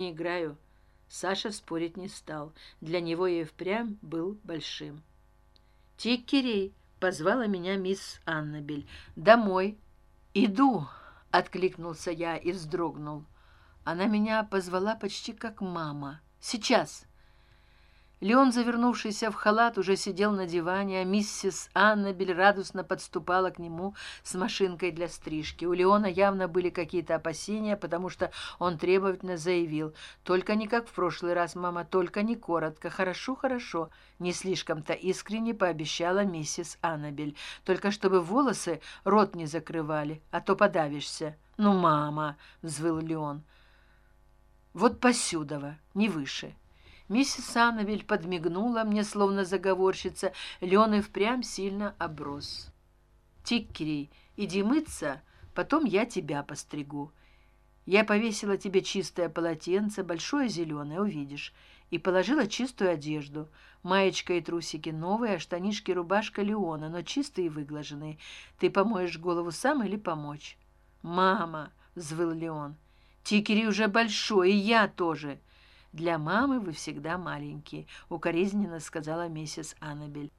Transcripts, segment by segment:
не играю. Саша спорить не стал. Для него и впрямь был большим. Тикерей позвала меня мисс аннабель. Домой! Иду откликнулся я и вздрогнул. Она меня позвала почти как мама. Сейчас леон завернувшийся в халат уже сидел на диване а миссис аннабель радостно подступала к нему с машинкой для стрижки. У леона явно были какие то опасения потому что он требовательно заявил только не как в прошлый раз мама только не коротко. Хорошо хорошо не слишком то искренне пообещала миссис аннабель. Только чтобы волосы рот не закрывали а то подавишься ну мама взвыл леон. Вот посюдова не выше миссис аннабель подмигнула мне словно заговорщица лен и впрямь сильно оброс. Тиккерей иди мыться потом я тебя постригу. Я повесила тебе чистое полотенце большое зеленое увидишь. И положила чистую одежду. Маечка и трусики новые а штанишки рубашка леона но чистые и выглаженные. Ты помоешь голову сам или помочь? Мама взвыл леон. Тикери уже большой и я тоже для мамы вы всегда маленькие укоризненно сказала миссис аннабель.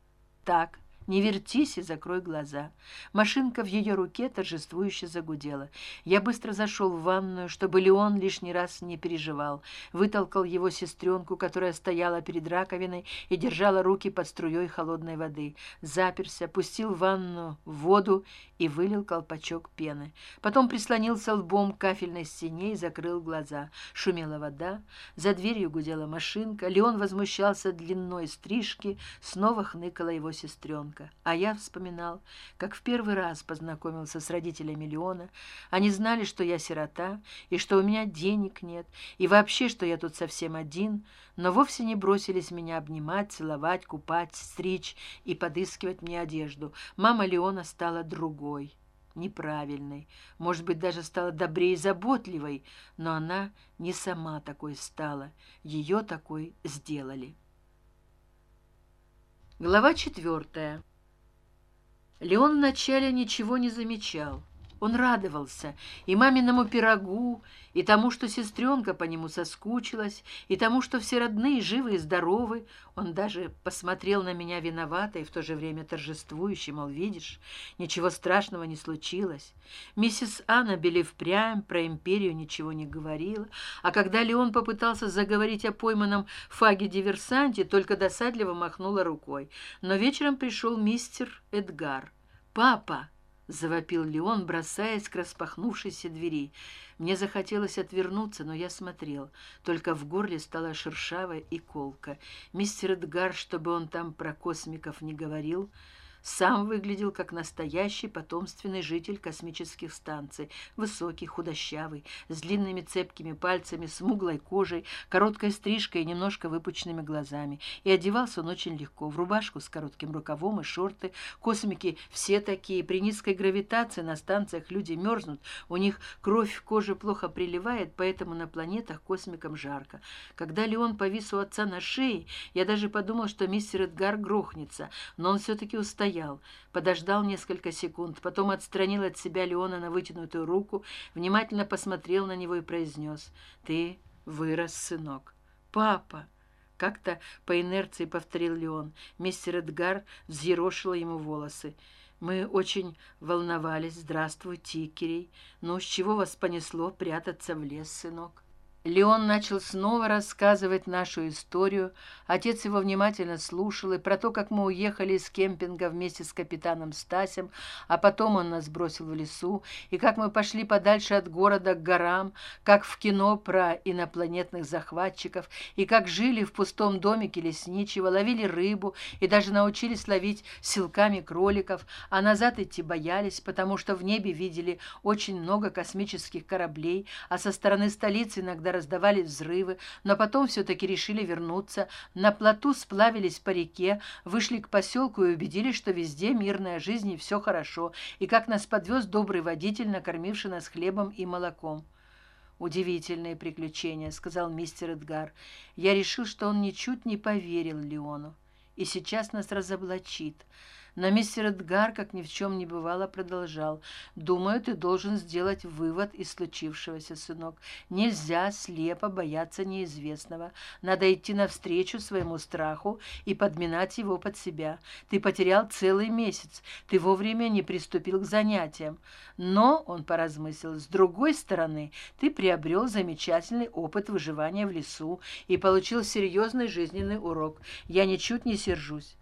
Так не вертись и закрой глаза. Машинка в ее руке торжествующе загудела. Я быстро зашел в ванную чтобы леон лишний раз не переживал. Вытолкал его сестренку которая стояла перед раковиной и держала руки под струей холодной воды. Заперся пустил в ванну воду и вылил колпачок пены. Потом прислонился лбом к кафельной стене и закрыл глаза. Шумела вода за дверью гудела машинка. Леон возмущался длиной стрижки снова хныкала его сестренка ребенка а я вспоминал как в первый раз познакомился с родителями леона. Они знали что я сирота и что у меня денег нет и вообще что я тут совсем один но вовсе не бросились меня обнимать целовать купать стричь и подыскивать мне одежду. Мама леона стала другой неправильной может быть даже стала добрее и заботливой но она не сама такой стала. Ее такой сделали глава четвертая леон вначале ничего не замечал он радовался и маминому пирогу и тому что сестренка по нему соскучилась и тому что все родные живы и здоровы. Он даже посмотрел на меня виновато и в то же время торжествующе мол видишь ничего страшного не случилось. Миссис аннабель впрямь про империю ничего не говорила а когда леон попытался заговорить о пойманном фаге диверсанте только досадливо махнула рукой. Но вечером пришел мистер эдгар. Папа завопил леон бросаясь к распахнувшейся двери. Мне захотелось отвернуться но я смотрел. Только в горле стала шершавая и колка мистер эдгар чтобы он там про космиков не говорил сам выглядел как настоящий потомственный житель космических станций. Высокий худощавый с длинными цепкими пальцами смуглой кожей короткой стрижкой и немножко выпученными глазами. И одевался он очень легко в рубашку с коротким рукавом и шорты. Космики все такие при низкой гравитации на станциях люди мерзнут у них кровь в коже плохо приливает поэтому на планетах космикам жарко. Когда леон повис у отца на шее я даже подумал что мистер эдгар грохнется но он все таки устоял стоял подождал несколько секунд потом отстранил от себя леона на вытянутую руку внимательно посмотрел на него и произнес ты вырос сынок. Папа! Как то по инерции повторил леон. Мистер эдгар взъерошила ему волосы. Мы очень волновались. Здравствуй тикерей. Ну с чего вас понесло прятаться в лес сынок леон начал снова рассказывать нашу историю. Отец его внимательно слушал и про то как мы уехали из кемпинга вместе с капитаном стасем а потом он нас бросил в лесу и как мы пошли подальше от города к горам как в кино про инопланетных захватчиков и как жили в пустом домике лесничего ловили рыбу и даже научились ловить силками кроликов а назад идти боялись потому что в небе видели очень много космических кораблей а со стороны столицы иногда раздавались взрывы но потом все таки решили вернуться. На плоту сплавились по реке вышли к поселку и убедились что везде мирная жизнь и все хорошо и как нас подвез добрый водитель накормивший нас хлебом и молоком. Удивительные приключения сказал мистер эдгар. Я решил что он ничуть не поверил леону. И сейчас нас разоблачит но мистер эдгар как ни в чем не бывало продолжал. Думаю ты должен сделать вывод из случившегося сынок. Нельзя слепо бояться неизвестного. Надо идти навстречу своему страху и подминать его под себя. Ты потерял целый месяц. Ты вовремя не приступил к занятиям но он поразмыслил с другой стороны ты приобрел замечательный опыт выживания в лесу и получил серьезный жизненный урок. Я ничуть не сержусь